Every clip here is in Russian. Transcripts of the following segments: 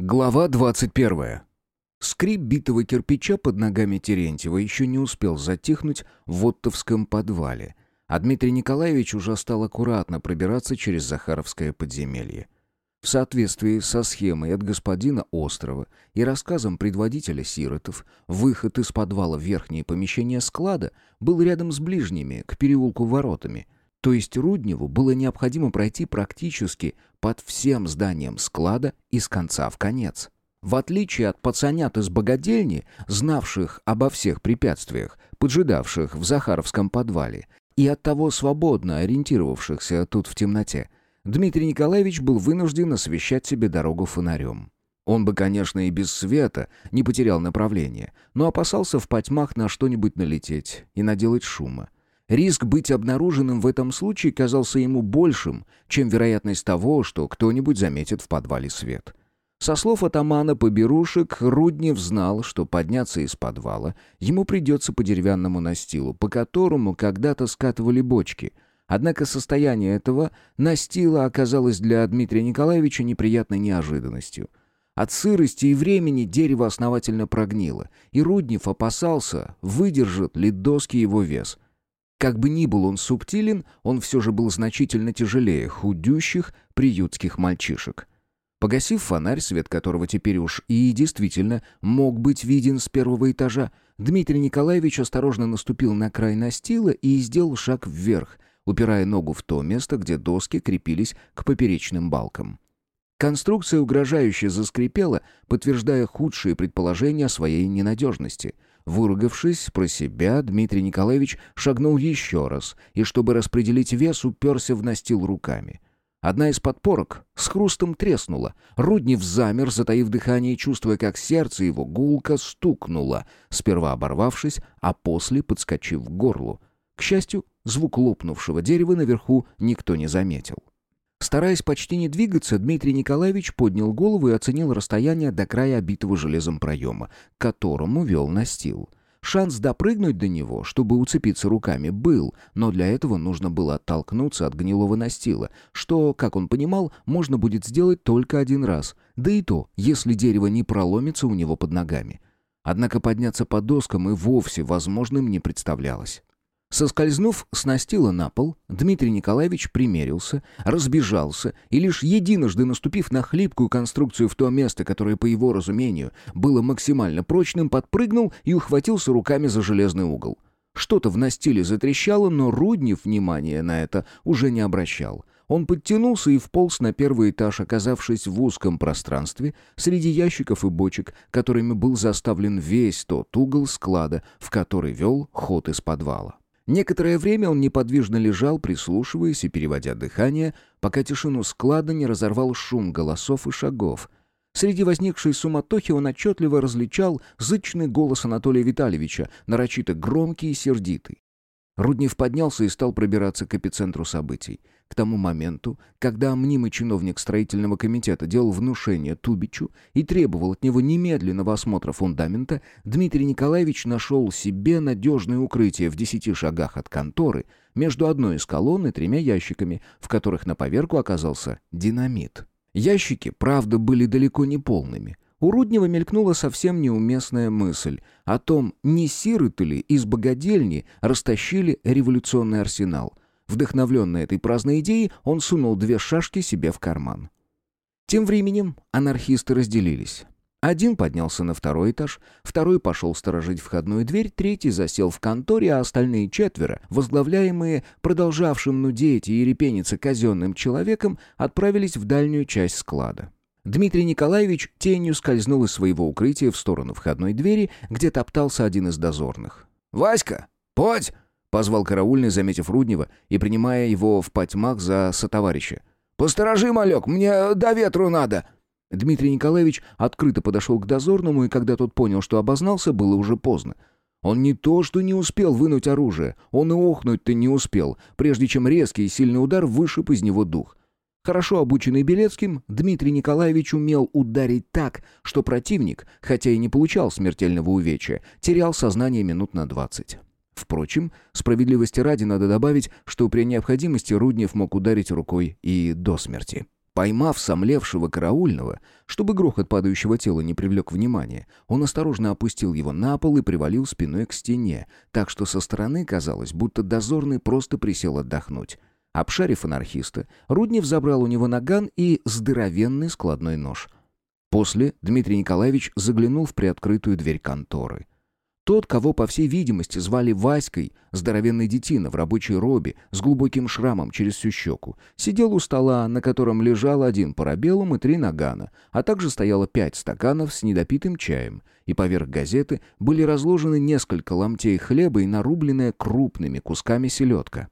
Глава 21. Скрип битого кирпича под ногами Терентьева еще не успел затихнуть в Оттовском подвале, а Дмитрий Николаевич уже стал аккуратно пробираться через Захаровское подземелье. В соответствии со схемой от господина Острова и рассказом предводителя Сиротов, выход из подвала в верхнее помещение склада был рядом с ближними, к переулку воротами – то есть Рудневу было необходимо пройти практически под всем зданием склада из конца в конец. В отличие от пацанят из богадельни, знавших обо всех препятствиях, поджидавших в Захаровском подвале, и от того свободно ориентировавшихся тут в темноте, Дмитрий Николаевич был вынужден освещать себе дорогу фонарем. Он бы, конечно, и без света не потерял направление, но опасался в потьмах на что-нибудь налететь и наделать шума. Риск быть обнаруженным в этом случае казался ему большим, чем вероятность того, что кто-нибудь заметит в подвале свет. Со слов атамана поберушек, Руднев знал, что подняться из подвала ему придется по деревянному настилу, по которому когда-то скатывали бочки. Однако состояние этого настила оказалось для Дмитрия Николаевича неприятной неожиданностью. От сырости и времени дерево основательно прогнило, и Руднев опасался, выдержит ли доски его вес — как бы ни был он субтилен, он все же был значительно тяжелее худющих приютских мальчишек. Погасив фонарь, свет которого теперь уж и действительно мог быть виден с первого этажа, Дмитрий Николаевич осторожно наступил на край настила и сделал шаг вверх, упирая ногу в то место, где доски крепились к поперечным балкам. Конструкция угрожающе заскрипела, подтверждая худшие предположения своей ненадежности — Выругавшись про себя, Дмитрий Николаевич шагнул еще раз и, чтобы распределить вес, уперся в настил руками. Одна из подпорок с хрустом треснула. Руднев замер, затаив дыхание, чувствуя, как сердце его гулко стукнуло, сперва оборвавшись, а после подскочив к горлу. К счастью, звук лопнувшего дерева наверху никто не заметил. Стараясь почти не двигаться, Дмитрий Николаевич поднял голову и оценил расстояние до края обитого железом проема, к которому вел настил. Шанс допрыгнуть до него, чтобы уцепиться руками, был, но для этого нужно было оттолкнуться от гнилого настила, что, как он понимал, можно будет сделать только один раз, да и то, если дерево не проломится у него под ногами. Однако подняться по доскам и вовсе возможным не представлялось. Соскользнув с настила на пол, Дмитрий Николаевич примерился, разбежался и лишь единожды наступив на хлипкую конструкцию в то место, которое, по его разумению, было максимально прочным, подпрыгнул и ухватился руками за железный угол. Что-то в настиле затрещало, но Руднев внимания на это уже не обращал. Он подтянулся и вполз на первый этаж, оказавшись в узком пространстве среди ящиков и бочек, которыми был заставлен весь тот угол склада, в который вел ход из подвала. Некоторое время он неподвижно лежал, прислушиваясь и переводя дыхание, пока тишину склада не разорвал шум голосов и шагов. Среди возникшей суматохи он отчетливо различал зычный голос Анатолия Витальевича, нарочито громкий и сердитый. Руднев поднялся и стал пробираться к эпицентру событий. К тому моменту, когда мнимый чиновник строительного комитета делал внушение Тубичу и требовал от него немедленного осмотра фундамента, Дмитрий Николаевич нашел себе надежное укрытие в десяти шагах от конторы между одной из колонн и тремя ящиками, в которых на поверку оказался динамит. Ящики, правда, были далеко не полными — у Руднева мелькнула совсем неуместная мысль о том, не сироты ли из богадельни растащили революционный арсенал. Вдохновленный этой праздной идеей, он сунул две шашки себе в карман. Тем временем анархисты разделились. Один поднялся на второй этаж, второй пошел сторожить входную дверь, третий засел в конторе, а остальные четверо, возглавляемые продолжавшим нудеть и репениться казенным человеком, отправились в дальнюю часть склада. Дмитрий Николаевич тенью скользнул из своего укрытия в сторону входной двери, где топтался один из дозорных. «Васька, подь!» — позвал караульный, заметив Руднева и принимая его в потьмах за сотоварища. «Посторожи, малек, мне до ветру надо!» Дмитрий Николаевич открыто подошел к дозорному, и когда тот понял, что обознался, было уже поздно. Он не то что не успел вынуть оружие, он и охнуть-то не успел, прежде чем резкий и сильный удар вышиб из него дух. Хорошо обученный Белецким, Дмитрий Николаевич умел ударить так, что противник, хотя и не получал смертельного увечья, терял сознание минут на двадцать. Впрочем, справедливости ради надо добавить, что при необходимости Руднев мог ударить рукой и до смерти. Поймав сомлевшего караульного, чтобы грохот падающего тела не привлек внимания, он осторожно опустил его на пол и привалил спиной к стене, так что со стороны казалось, будто дозорный просто присел отдохнуть. Обшарив анархиста, Руднев забрал у него наган и здоровенный складной нож. После Дмитрий Николаевич заглянул в приоткрытую дверь конторы. Тот, кого, по всей видимости, звали Васькой, здоровенный детина в рабочей робе с глубоким шрамом через всю щеку, сидел у стола, на котором лежал один парабеллум и три нагана, а также стояло пять стаканов с недопитым чаем, и поверх газеты были разложены несколько ломтей хлеба и нарубленная крупными кусками селедка.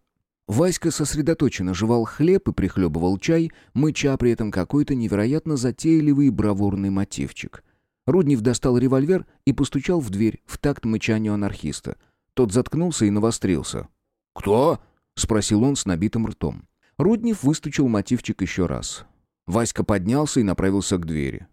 Васька сосредоточенно жевал хлеб и прихлебывал чай, мыча при этом какой-то невероятно затейливый и бравурный мотивчик. Руднев достал револьвер и постучал в дверь в такт мычанию анархиста. Тот заткнулся и навострился. «Кто?» — спросил он с набитым ртом. Руднев выстучил мотивчик еще раз. Васька поднялся и направился к двери.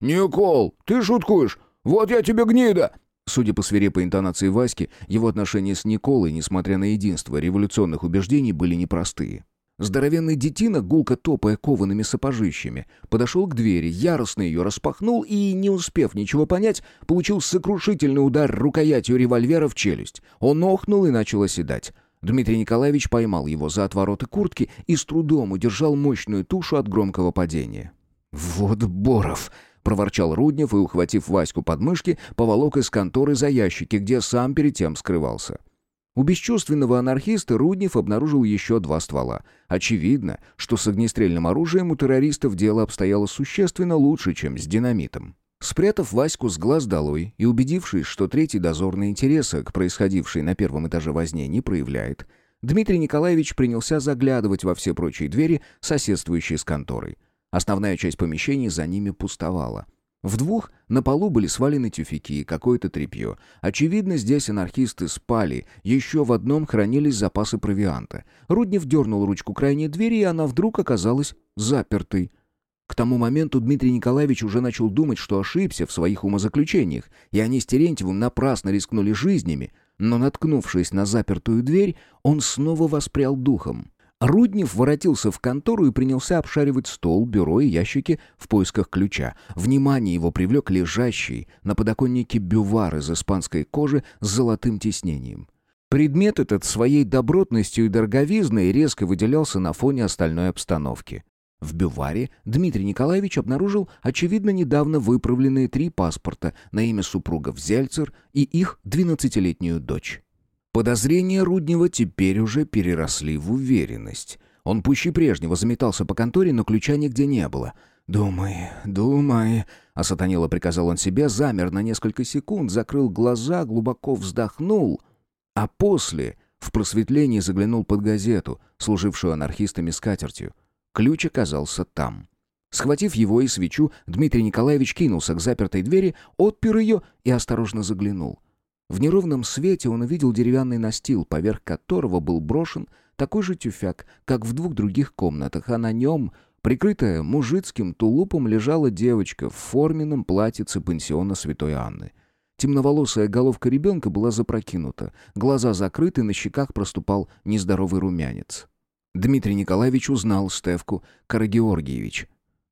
«Никол, ты шуткуешь? Вот я тебе гнида!» Судя по свирепой интонации Васьки, его отношения с Николой, несмотря на единство революционных убеждений, были непростые. Здоровенный детина, гулко топая коваными сапожищами, подошел к двери, яростно ее распахнул и, не успев ничего понять, получил сокрушительный удар рукоятью револьвера в челюсть. Он охнул и начал оседать. Дмитрий Николаевич поймал его за отвороты куртки и с трудом удержал мощную тушу от громкого падения. «Вот Боров!» — проворчал Руднев и, ухватив Ваську под мышки, поволок из конторы за ящики, где сам перед тем скрывался. У бесчувственного анархиста Руднев обнаружил еще два ствола. Очевидно, что с огнестрельным оружием у террористов дело обстояло существенно лучше, чем с динамитом. Спрятав Ваську с глаз долой и убедившись, что третий дозорный интереса к происходившей на первом этаже возне не проявляет, Дмитрий Николаевич принялся заглядывать во все прочие двери, соседствующие с конторой. Основная часть помещений за ними пустовала. В двух на полу были свалены тюфяки и какое-то тряпье. Очевидно, здесь анархисты спали, еще в одном хранились запасы провианта. Руднев дернул ручку крайней двери, и она вдруг оказалась запертой. К тому моменту Дмитрий Николаевич уже начал думать, что ошибся в своих умозаключениях, и они с Терентьевым напрасно рискнули жизнями, но, наткнувшись на запертую дверь, он снова воспрял духом. Руднев воротился в контору и принялся обшаривать стол, бюро и ящики в поисках ключа. Внимание его привлек лежащий на подоконнике бювар из испанской кожи с золотым тиснением. Предмет этот своей добротностью и дороговизной резко выделялся на фоне остальной обстановки. В бюваре Дмитрий Николаевич обнаружил, очевидно, недавно выправленные три паспорта на имя супругов Зельцер и их двенадцатилетнюю дочь. Подозрения Руднева теперь уже переросли в уверенность. Он пуще прежнего заметался по конторе, но ключа нигде не было. «Думай, думай», — осатанело приказал он себе, замер на несколько секунд, закрыл глаза, глубоко вздохнул, а после в просветлении заглянул под газету, служившую анархистами скатертью. Ключ оказался там. Схватив его и свечу, Дмитрий Николаевич кинулся к запертой двери, отпер ее и осторожно заглянул. В неровном свете он увидел деревянный настил, поверх которого был брошен такой же тюфяк, как в двух других комнатах, а на нем, прикрытая мужицким тулупом, лежала девочка в форменном платьице пансиона Святой Анны. Темноволосая головка ребенка была запрокинута, глаза закрыты, на щеках проступал нездоровый румянец. Дмитрий Николаевич узнал Стевку Карагеоргиевич.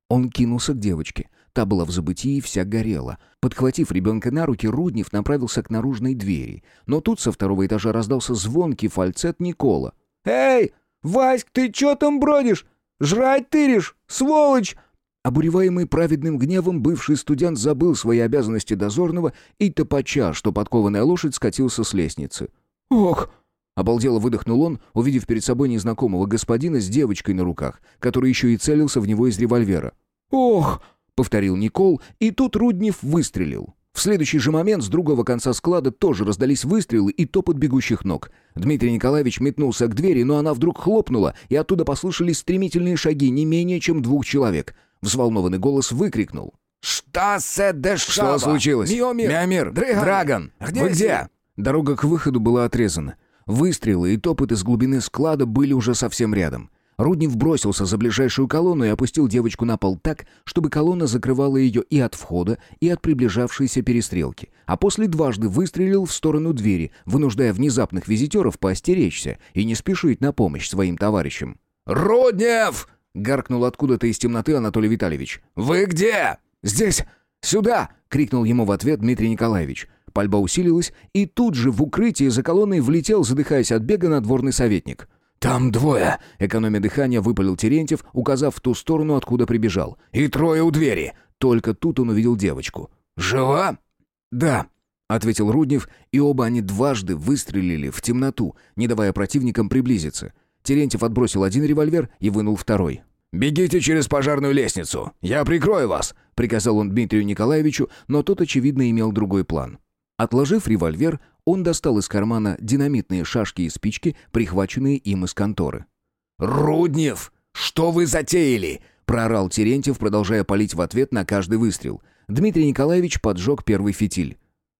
Он кинулся к девочке. Та была в забытии вся горела. Подхватив ребенка на руки, Руднев направился к наружной двери. Но тут со второго этажа раздался звонкий фальцет Никола. «Эй, Васьк, ты чё там бродишь? Жрать тыришь, сволочь!» Обуреваемый праведным гневом, бывший студент забыл свои обязанности дозорного и топача, что подкованная лошадь скатился с лестницы. «Ох!» — обалдело выдохнул он, увидев перед собой незнакомого господина с девочкой на руках, который еще и целился в него из револьвера. «Ох!» — повторил Никол, и тут Руднев выстрелил. В следующий же момент с другого конца склада тоже раздались выстрелы и топот бегущих ног. Дмитрий Николаевич метнулся к двери, но она вдруг хлопнула, и оттуда послышались стремительные шаги не менее чем двух человек. Взволнованный голос выкрикнул. «Что Что случилось? Миомир! Миомир! Драгон! Драгон! Где Вы где?» все?» Дорога к выходу была отрезана. Выстрелы и топот из глубины склада были уже совсем рядом. Руднев бросился за ближайшую колонну и опустил девочку на пол так, чтобы колонна закрывала ее и от входа, и от приближавшейся перестрелки, а после дважды выстрелил в сторону двери, вынуждая внезапных визитеров поостеречься и не спешить на помощь своим товарищам. «Руднев!» — гаркнул откуда-то из темноты Анатолий Витальевич. «Вы где?» «Здесь! Сюда!» — крикнул ему в ответ Дмитрий Николаевич. Пальба усилилась, и тут же в укрытие за колонной влетел, задыхаясь от бега, надворный советник. «Там двое!» — экономя дыхания, выпалил Терентьев, указав в ту сторону, откуда прибежал. «И трое у двери!» Только тут он увидел девочку. «Жива?» «Да», — ответил Руднев, и оба они дважды выстрелили в темноту, не давая противникам приблизиться. Терентьев отбросил один револьвер и вынул второй. «Бегите через пожарную лестницу! Я прикрою вас!» — приказал он Дмитрию Николаевичу, но тот, очевидно, имел другой план. Отложив револьвер, он достал из кармана динамитные шашки и спички, прихваченные им из конторы. «Руднев, что вы затеяли?» — проорал Терентьев, продолжая палить в ответ на каждый выстрел. Дмитрий Николаевич поджег первый фитиль.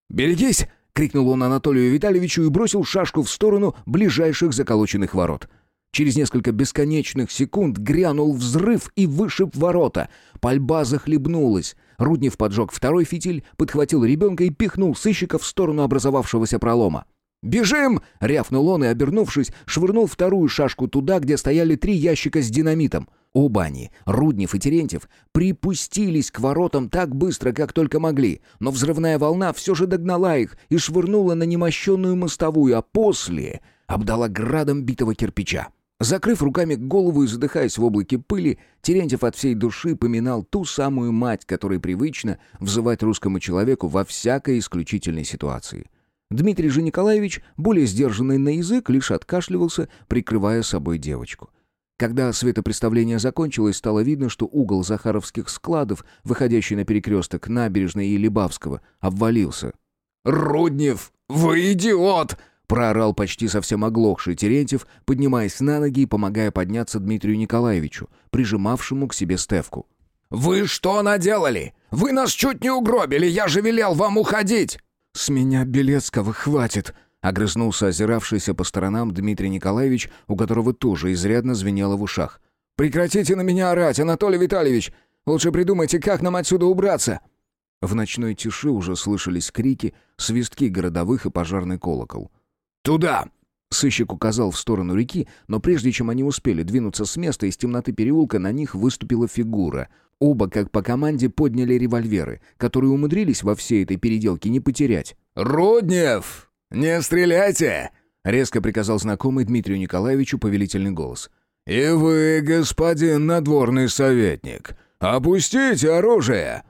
«Берегись!» — крикнул он Анатолию Витальевичу и бросил шашку в сторону ближайших заколоченных ворот. Через несколько бесконечных секунд грянул взрыв и вышиб ворота. Пальба захлебнулась. Руднев поджег второй фитиль, подхватил ребенка и пихнул сыщика в сторону образовавшегося пролома. «Бежим!» — рявкнул он и, обернувшись, швырнул вторую шашку туда, где стояли три ящика с динамитом. Оба они, Руднев и Терентьев, припустились к воротам так быстро, как только могли, но взрывная волна все же догнала их и швырнула на немощенную мостовую, а после обдала градом битого кирпича. Закрыв руками голову и задыхаясь в облаке пыли, Терентьев от всей души поминал ту самую мать, которой привычно взывать русскому человеку во всякой исключительной ситуации. Дмитрий же Николаевич, более сдержанный на язык, лишь откашливался, прикрывая собой девочку. Когда светопреставление закончилось, стало видно, что угол Захаровских складов, выходящий на перекресток набережной и Либавского, обвалился. «Руднев, вы идиот!» Проорал почти совсем оглохший Терентьев, поднимаясь на ноги и помогая подняться Дмитрию Николаевичу, прижимавшему к себе Стевку. «Вы что наделали? Вы нас чуть не угробили, я же велел вам уходить!» «С меня Белецкого хватит!» — огрызнулся озиравшийся по сторонам Дмитрий Николаевич, у которого тоже изрядно звенело в ушах. «Прекратите на меня орать, Анатолий Витальевич! Лучше придумайте, как нам отсюда убраться!» В ночной тиши уже слышались крики, свистки городовых и пожарный колокол. «Туда!» Сыщик указал в сторону реки, но прежде чем они успели двинуться с места, из темноты переулка на них выступила фигура. Оба, как по команде, подняли револьверы, которые умудрились во всей этой переделке не потерять. «Руднев! Не стреляйте!» — резко приказал знакомый Дмитрию Николаевичу повелительный голос. «И вы, господин надворный советник, опустите оружие!»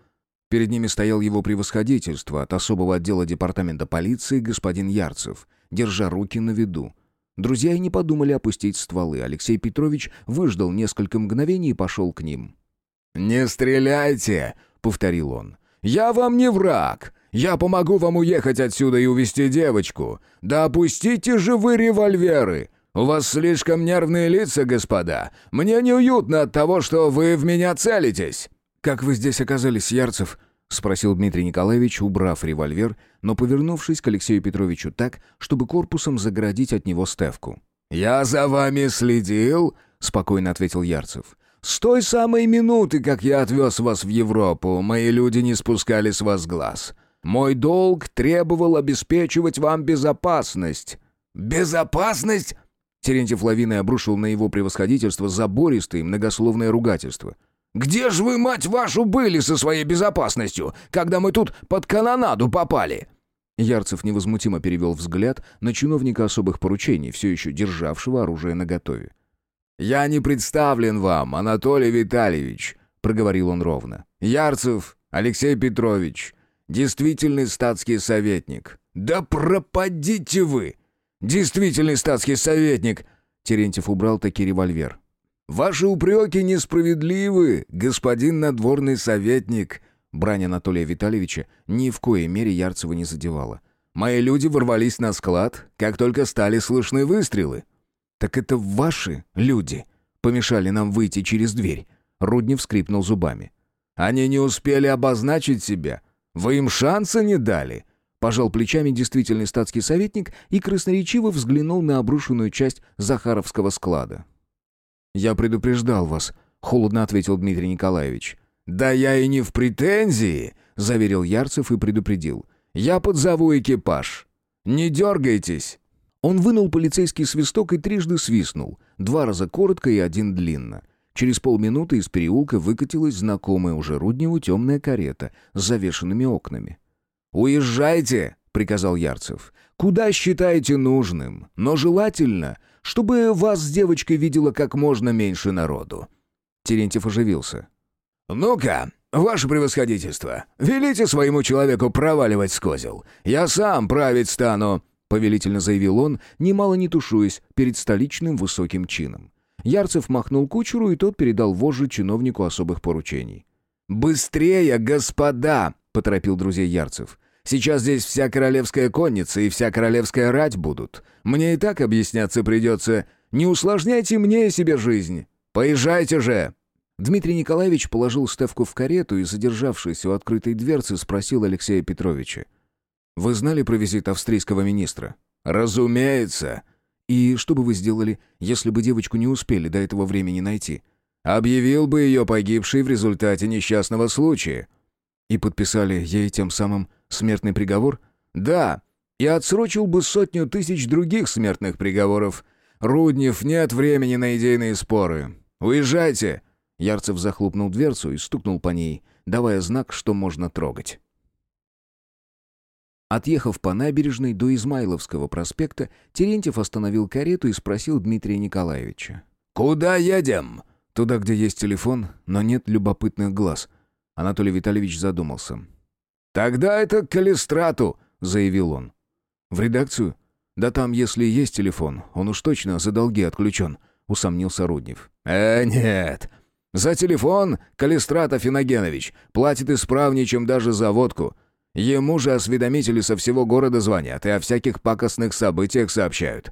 Перед ними стоял его превосходительство от особого отдела департамента полиции господин Ярцев — держа руки на виду. Друзья и не подумали опустить стволы. Алексей Петрович выждал несколько мгновений и пошел к ним. «Не стреляйте!» — повторил он. «Я вам не враг. Я помогу вам уехать отсюда и увезти девочку. Да опустите же вы револьверы! У вас слишком нервные лица, господа. Мне неуютно от того, что вы в меня целитесь». «Как вы здесь оказались, Ярцев?» — спросил Дмитрий Николаевич, убрав револьвер, но повернувшись к Алексею Петровичу так, чтобы корпусом загородить от него Стевку. «Я за вами следил», — спокойно ответил Ярцев. «С той самой минуты, как я отвез вас в Европу, мои люди не спускали с вас глаз. Мой долг требовал обеспечивать вам безопасность». «Безопасность?» Терентьев лавиной обрушил на его превосходительство забористое многословное ругательство — где же вы, мать вашу, были со своей безопасностью, когда мы тут под канонаду попали?» Ярцев невозмутимо перевел взгляд на чиновника особых поручений, все еще державшего оружие наготове. «Я не представлен вам, Анатолий Витальевич», — проговорил он ровно. «Ярцев Алексей Петрович, действительный статский советник». «Да пропадите вы! Действительный статский советник!» Терентьев убрал таки револьвер. «Ваши упреки несправедливы, господин надворный советник!» Брань Анатолия Витальевича ни в коей мере Ярцева не задевала. «Мои люди ворвались на склад, как только стали слышны выстрелы». «Так это ваши люди помешали нам выйти через дверь?» Руднев скрипнул зубами. «Они не успели обозначить себя. Вы им шанса не дали». Пожал плечами действительный статский советник и красноречиво взглянул на обрушенную часть Захаровского склада. «Я предупреждал вас», — холодно ответил Дмитрий Николаевич. «Да я и не в претензии», — заверил Ярцев и предупредил. «Я подзову экипаж. Не дергайтесь». Он вынул полицейский свисток и трижды свистнул. Два раза коротко и один длинно. Через полминуты из переулка выкатилась знакомая уже Рудневу темная карета с завешенными окнами. «Уезжайте!» — приказал Ярцев. «Куда считаете нужным? Но желательно, чтобы вас с девочкой видела как можно меньше народу». Терентьев оживился. «Ну-ка, ваше превосходительство, велите своему человеку проваливать с козел. Я сам править стану», — повелительно заявил он, немало не тушуясь перед столичным высоким чином. Ярцев махнул кучеру, и тот передал вожжи чиновнику особых поручений. «Быстрее, господа!» — поторопил друзей Ярцев. «Сейчас здесь вся королевская конница и вся королевская рать будут. Мне и так объясняться придется. Не усложняйте мне себе жизнь. Поезжайте же!» Дмитрий Николаевич положил Стевку в карету и, задержавшись у открытой дверцы, спросил Алексея Петровича. «Вы знали про визит австрийского министра?» «Разумеется!» И что бы вы сделали, если бы девочку не успели до этого времени найти? Объявил бы ее погибшей в результате несчастного случая. И подписали ей тем самым смертный приговор? Да, и отсрочил бы сотню тысяч других смертных приговоров. Руднев, нет времени на идейные споры. Уезжайте!» Ярцев захлопнул дверцу и стукнул по ней, давая знак, что можно трогать. Отъехав по набережной до Измайловского проспекта, Терентьев остановил карету и спросил Дмитрия Николаевича. «Куда едем?» «Туда, где есть телефон, но нет любопытных глаз». Анатолий Витальевич задумался. «Тогда это к Калистрату», — заявил он. «В редакцию? Да там, если есть телефон, он уж точно за долги отключен», — усомнился Руднев. «Э, нет. За телефон Калистрат Афиногенович платит исправнее, чем даже за водку. Ему же осведомители со всего города звонят и о всяких пакостных событиях сообщают.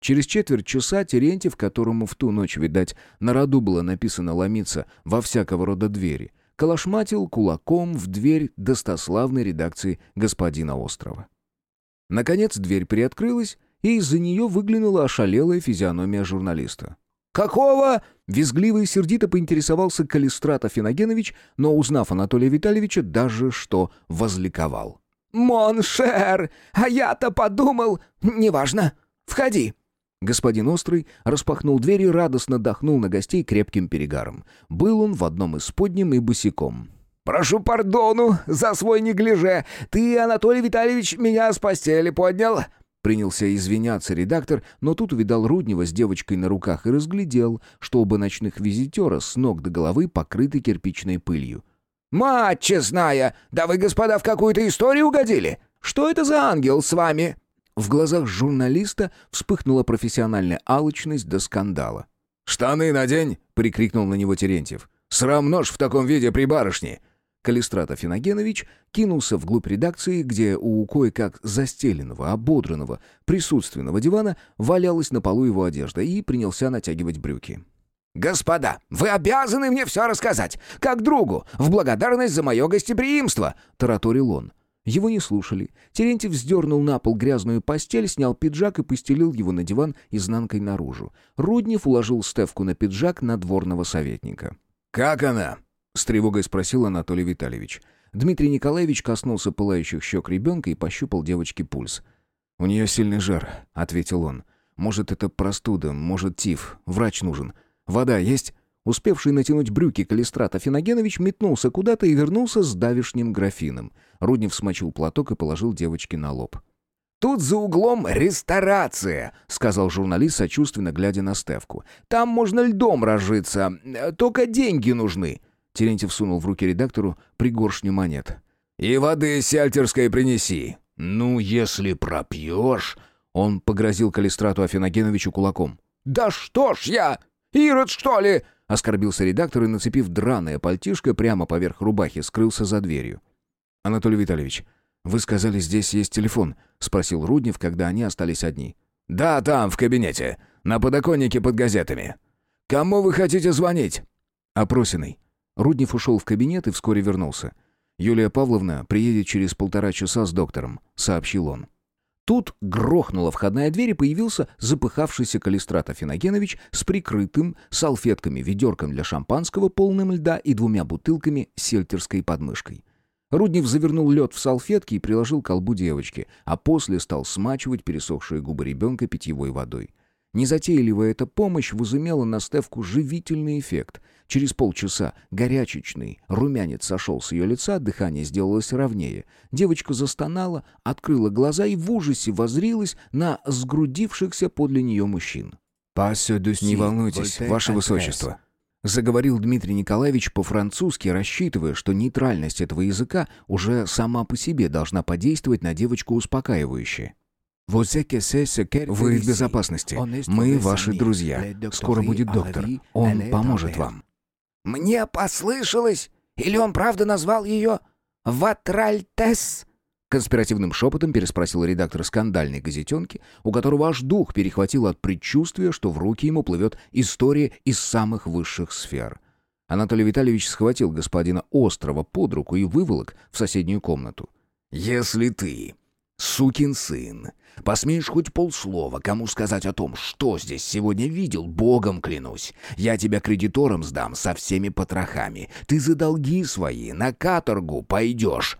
Через четверть часа Терентьев, которому в ту ночь, видать, на роду было написано ломиться во всякого рода двери, калашматил кулаком в дверь достославной редакции господина Острова. Наконец дверь приоткрылась, и из-за нее выглянула ошалелая физиономия журналиста. «Какого?» — визгливо и сердито поинтересовался Калистрат Афиногенович, но, узнав Анатолия Витальевича, даже что возликовал. «Моншер! А я-то подумал... Неважно. Входи!» Господин Острый распахнул дверь и радостно дохнул на гостей крепким перегаром. Был он в одном исподнем и босиком. «Прошу пардону за свой неглиже. Ты, Анатолий Витальевич, меня с постели поднял. Принялся извиняться редактор, но тут увидал Руднева с девочкой на руках и разглядел, что оба ночных визитера с ног до головы покрыты кирпичной пылью. «Мать честная! Да вы, господа, в какую-то историю угодили! Что это за ангел с вами?» В глазах журналиста вспыхнула профессиональная алчность до скандала. «Штаны надень!» — прикрикнул на него Терентьев. «Срам нож в таком виде при барышне! Калистрат Афиногенович кинулся вглубь редакции, где у кое-как застеленного, ободранного, присутственного дивана валялась на полу его одежда, и принялся натягивать брюки. «Господа, вы обязаны мне все рассказать, как другу, в благодарность за мое гостеприимство!» — тараторил он. Его не слушали. Терентьев вздернул на пол грязную постель, снял пиджак и постелил его на диван изнанкой наружу. Руднев уложил Стевку на пиджак надворного советника. «Как она?» — с тревогой спросил Анатолий Витальевич. Дмитрий Николаевич коснулся пылающих щек ребенка и пощупал девочке пульс. «У нее сильный жар», — ответил он. «Может, это простуда, может, тиф. Врач нужен. Вода есть?» Успевший натянуть брюки Калистрат Афиногенович метнулся куда-то и вернулся с давишним графином. Руднев смочил платок и положил девочке на лоб. «Тут за углом ресторация», — сказал журналист, сочувственно глядя на Стевку. «Там можно льдом разжиться, только деньги нужны». Терентьев сунул в руки редактору пригоршню монет. «И воды сельтерской принеси. Ну, если пропьешь...» Он погрозил Калистрату Афиногеновичу кулаком. «Да что ж я... Ирод, что ли?» Оскорбился редактор и, нацепив драное пальтишко прямо поверх рубахи, скрылся за дверью. «Анатолий Витальевич, вы сказали, здесь есть телефон?» — спросил Руднев, когда они остались одни. «Да, там, в кабинете. На подоконнике под газетами. Кому вы хотите звонить?» «Опросиной. Руднев ушел в кабинет и вскоре вернулся. «Юлия Павловна приедет через полтора часа с доктором», — сообщил он. Тут грохнула входная дверь и появился запыхавшийся Калистрат Афиногенович с прикрытым салфетками ведерком для шампанского, полным льда и двумя бутылками сельтерской подмышкой. Руднев завернул лед в салфетки и приложил к колбу девочки, а после стал смачивать пересохшие губы ребенка питьевой водой. Незатейливая эта помощь возымела на Стевку живительный эффект. Через полчаса горячечный румянец сошел с ее лица, дыхание сделалось ровнее. Девочка застонала, открыла глаза и в ужасе возрилась на сгрудившихся подле нее мужчин. «Не волнуйтесь, ваше высочество», — заговорил Дмитрий Николаевич по-французски, рассчитывая, что нейтральность этого языка уже сама по себе должна подействовать на девочку успокаивающе. Вы в безопасности. Мы ваши друзья. Скоро будет доктор. Он поможет вам. Мне послышалось? Или он правда назвал ее Ватральтес? Конспиративным шепотом переспросил редактор скандальной газетенки, у которого аж дух перехватил от предчувствия, что в руки ему плывет история из самых высших сфер. Анатолий Витальевич схватил господина Острова под руку и выволок в соседнюю комнату. «Если ты «Сукин сын! Посмеешь хоть полслова кому сказать о том, что здесь сегодня видел, богом клянусь. Я тебя кредитором сдам со всеми потрохами. Ты за долги свои на каторгу пойдешь!»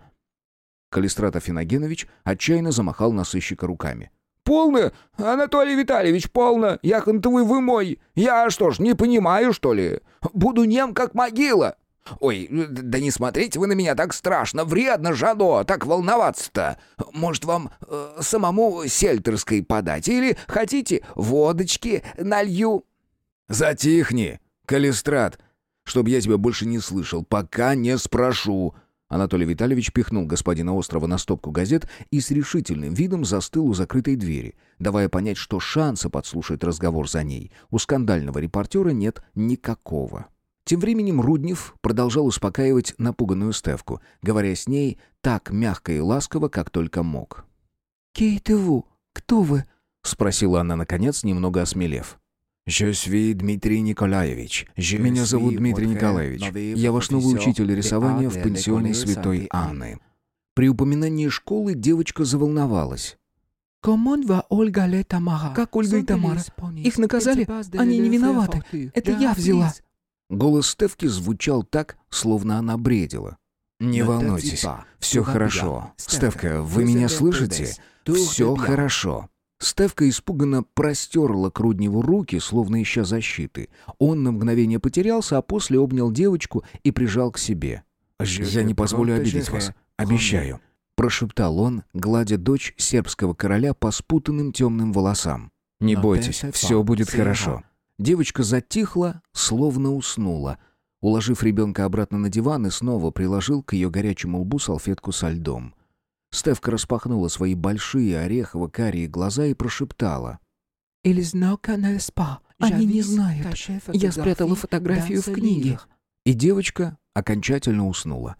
Калистрат Афиногенович отчаянно замахал на сыщика руками. «Полно, Анатолий Витальевич, полно! Яхонтовый вы мой! Я что ж, не понимаю, что ли? Буду нем, как могила!» «Ой, да не смотрите вы на меня так страшно, вредно, Жадо, так волноваться-то. Может, вам э, самому сельтерской подать? Или хотите, водочки налью?» «Затихни, Калистрат, чтоб я тебя больше не слышал, пока не спрошу». Анатолий Витальевич пихнул господина Острова на стопку газет и с решительным видом застыл у закрытой двери, давая понять, что шанса подслушать разговор за ней у скандального репортера нет никакого. Тем временем Руднев продолжал успокаивать напуганную Стевку, говоря с ней так мягко и ласково, как только мог. «Кейтеву, кто вы?» — спросила она, наконец, немного осмелев. «Je suis Дмитрий Николаевич. Меня зовут Дмитрий Николаевич. Я ваш новый учитель рисования в пансионе Святой Анны». При упоминании школы девочка заволновалась. «Комон ва Ольга ле Тамара?» «Как Ольга и Тамара? Их наказали? Они не виноваты. Это я взяла». Голос Стевки звучал так, словно она бредила. «Не волнуйтесь, все хорошо. Стевка, вы меня слышите? Все хорошо». Стевка испуганно простерла к Рудневу руки, словно ища защиты. Он на мгновение потерялся, а после обнял девочку и прижал к себе. «Я не позволю обидеть вас. Обещаю», — прошептал он, гладя дочь сербского короля по спутанным темным волосам. «Не бойтесь, все будет хорошо». Девочка затихла, словно уснула. Уложив ребенка обратно на диван и снова приложил к ее горячему лбу салфетку со льдом. Стевка распахнула свои большие орехово-карие глаза и прошептала. спа. Они не знают. Я спрятала фотографию в книге». И девочка окончательно уснула.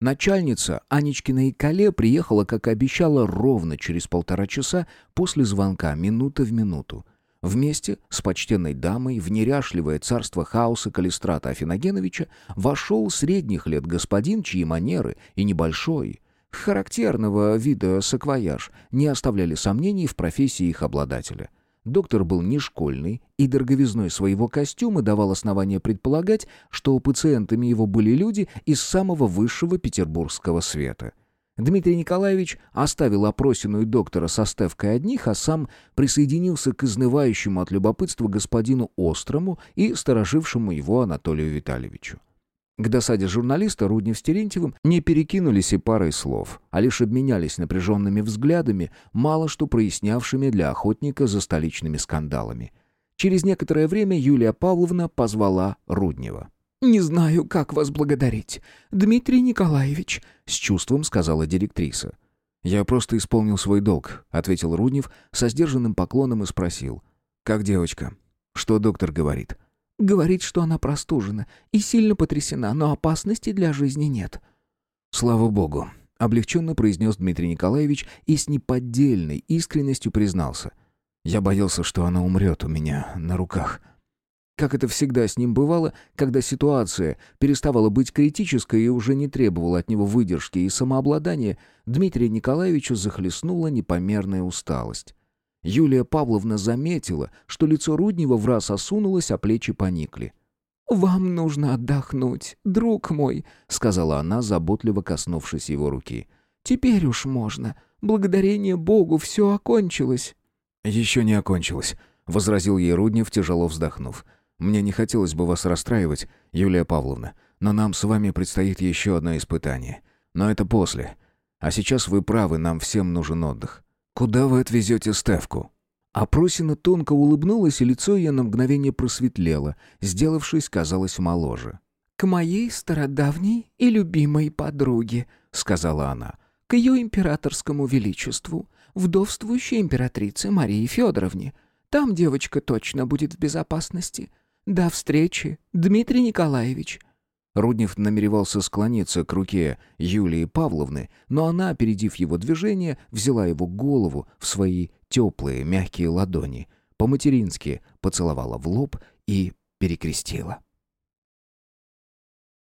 Начальница Анечкиной Кале приехала, как обещала, ровно через полтора часа после звонка, минута в минуту. Вместе с почтенной дамой в неряшливое царство хаоса Калистрата Афиногеновича вошел средних лет господин, чьи манеры и небольшой, характерного вида саквояж не оставляли сомнений в профессии их обладателя. Доктор был не школьный, и дороговизной своего костюма давал основание предполагать, что пациентами его были люди из самого высшего петербургского света — Дмитрий Николаевич оставил опросенную доктора со Стевкой одних, а сам присоединился к изнывающему от любопытства господину Острому и сторожившему его Анатолию Витальевичу. К досаде журналиста Руднев с Терентьевым не перекинулись и парой слов, а лишь обменялись напряженными взглядами, мало что прояснявшими для охотника за столичными скандалами. Через некоторое время Юлия Павловна позвала Руднева. «Не знаю, как вас благодарить. Дмитрий Николаевич», — с чувством сказала директриса. «Я просто исполнил свой долг», — ответил Руднев со сдержанным поклоном и спросил. «Как девочка? Что доктор говорит?» «Говорит, что она простужена и сильно потрясена, но опасности для жизни нет». «Слава богу», — облегченно произнес Дмитрий Николаевич и с неподдельной искренностью признался. «Я боялся, что она умрет у меня на руках». Как это всегда с ним бывало, когда ситуация переставала быть критической и уже не требовала от него выдержки и самообладания, Дмитрия Николаевича захлестнула непомерная усталость. Юлия Павловна заметила, что лицо Руднева в раз осунулось, а плечи поникли. «Вам нужно отдохнуть, друг мой», — сказала она, заботливо коснувшись его руки. «Теперь уж можно. Благодарение Богу все окончилось». «Еще не окончилось», возразил ей Руднев, тяжело вздохнув. «Мне не хотелось бы вас расстраивать, Юлия Павловна, но нам с вами предстоит еще одно испытание. Но это после. А сейчас вы правы, нам всем нужен отдых. Куда вы отвезете Стевку?» А Просина тонко улыбнулась, и лицо ее на мгновение просветлело, сделавшись, казалось, моложе. «К моей стародавней и любимой подруге», — сказала она, — «к ее императорскому величеству, вдовствующей императрице Марии Федоровне. Там девочка точно будет в безопасности. До встречи, Дмитрий Николаевич». Руднев намеревался склониться к руке Юлии Павловны, но она, опередив его движение, взяла его голову в свои теплые мягкие ладони, по-матерински поцеловала в лоб и перекрестила.